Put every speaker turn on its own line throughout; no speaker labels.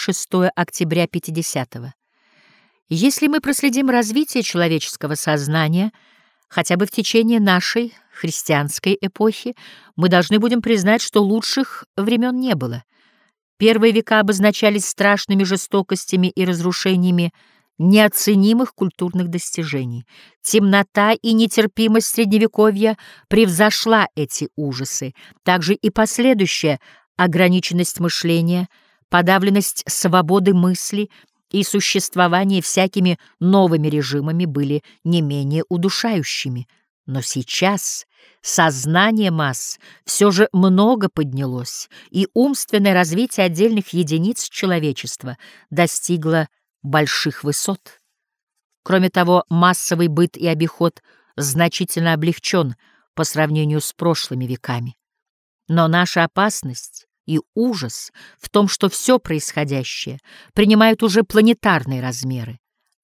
6 октября 50-го. Если мы проследим развитие человеческого сознания, хотя бы в течение нашей христианской эпохи, мы должны будем признать, что лучших времен не было. Первые века обозначались страшными жестокостями и разрушениями неоценимых культурных достижений. Темнота и нетерпимость Средневековья превзошла эти ужасы. Также и последующая ограниченность мышления, подавленность свободы мысли — и существование всякими новыми режимами были не менее удушающими. Но сейчас сознание масс все же много поднялось, и умственное развитие отдельных единиц человечества достигло больших высот. Кроме того, массовый быт и обиход значительно облегчен по сравнению с прошлыми веками. Но наша опасность и ужас в том, что все происходящее принимает уже планетарные размеры,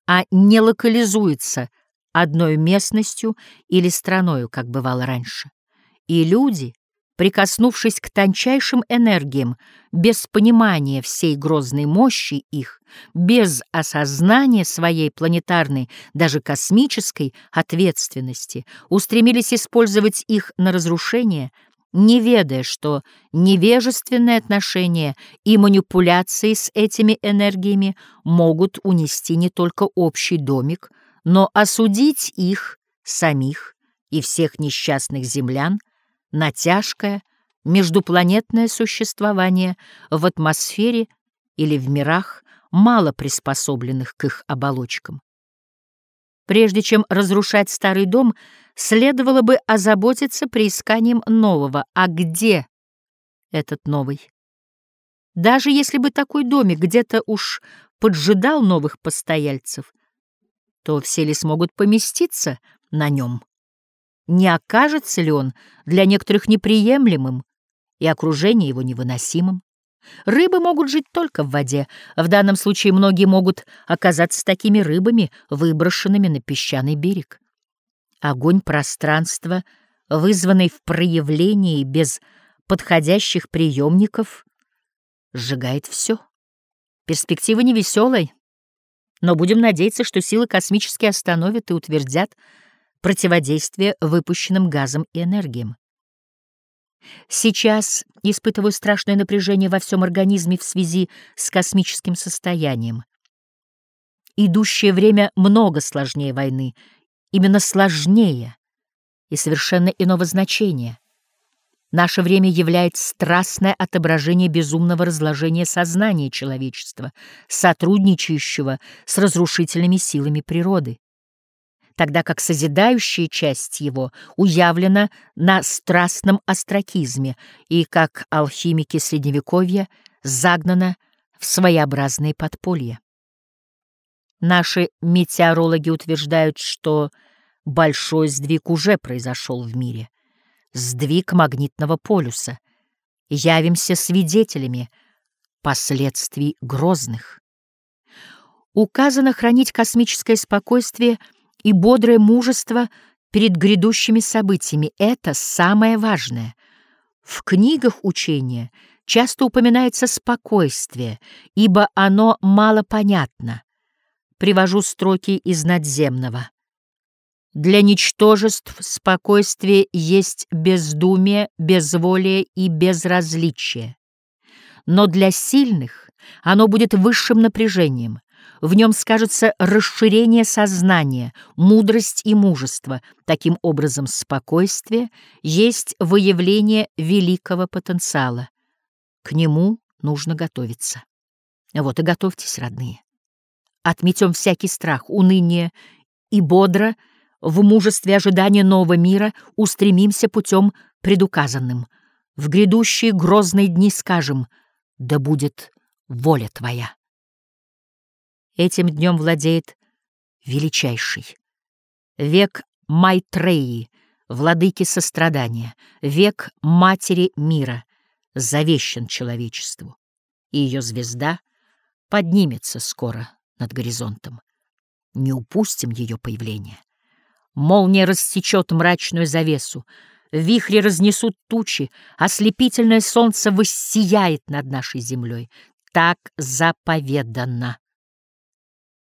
а не локализуется одной местностью или страною, как бывало раньше. И люди, прикоснувшись к тончайшим энергиям, без понимания всей грозной мощи их, без осознания своей планетарной, даже космической ответственности, устремились использовать их на разрушение — не ведая, что невежественные отношения и манипуляции с этими энергиями могут унести не только общий домик, но осудить их самих и всех несчастных землян на тяжкое междупланетное существование в атмосфере или в мирах, мало приспособленных к их оболочкам. Прежде чем разрушать старый дом, следовало бы озаботиться приисканием нового. А где этот новый? Даже если бы такой домик где-то уж поджидал новых постояльцев, то все ли смогут поместиться на нем? Не окажется ли он для некоторых неприемлемым и окружение его невыносимым? Рыбы могут жить только в воде. В данном случае многие могут оказаться такими рыбами, выброшенными на песчаный берег. Огонь пространства, вызванный в проявлении без подходящих приемников, сжигает все. Перспектива невеселая, но будем надеяться, что силы космические остановят и утвердят противодействие выпущенным газам и энергиям. Сейчас испытываю страшное напряжение во всем организме в связи с космическим состоянием. Идущее время много сложнее войны, именно сложнее и совершенно иного значения. Наше время является страстное отображение безумного разложения сознания человечества, сотрудничающего с разрушительными силами природы тогда как созидающая часть его уявлена на страстном остракизме и, как алхимики Средневековья, загнана в своеобразные подполья. Наши метеорологи утверждают, что большой сдвиг уже произошел в мире. Сдвиг магнитного полюса. Явимся свидетелями последствий грозных. Указано хранить космическое спокойствие — и бодрое мужество перед грядущими событиями — это самое важное. В книгах учения часто упоминается спокойствие, ибо оно мало понятно. Привожу строки из надземного. Для ничтожеств спокойствие есть бездумие, безволие и безразличие. Но для сильных оно будет высшим напряжением, в нем скажется расширение сознания, мудрость и мужество. Таким образом, спокойствие есть выявление великого потенциала. К нему нужно готовиться. Вот и готовьтесь, родные. Отметем всякий страх, уныние и бодро в мужестве ожидания нового мира устремимся путем предуказанным. В грядущие грозные дни скажем «Да будет воля Твоя». Этим днем владеет величайший. Век Майтреи, владыки сострадания, век Матери мира, завещан человечеству, и ее звезда поднимется скоро над горизонтом. Не упустим ее появление. Молния рассечет мрачную завесу, вихри разнесут тучи, ослепительное солнце воссияет над нашей землей. так заповедано.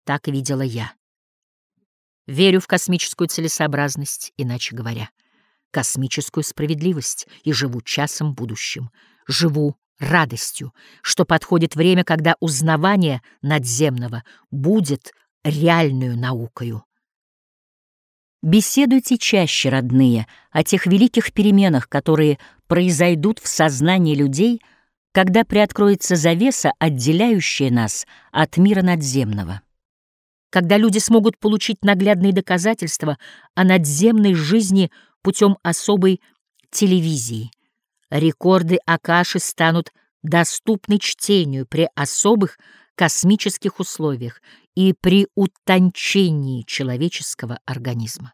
Так видела я. Верю в космическую целесообразность, иначе говоря, космическую справедливость, и живу часом будущим. Живу радостью, что подходит время, когда узнавание надземного будет реальную наукою. Беседуйте чаще, родные, о тех великих переменах, которые произойдут в сознании людей, когда приоткроется завеса, отделяющая нас от мира надземного. Когда люди смогут получить наглядные доказательства о надземной жизни путем особой телевизии, рекорды Акаши станут доступны чтению при особых космических условиях и при утончении человеческого организма.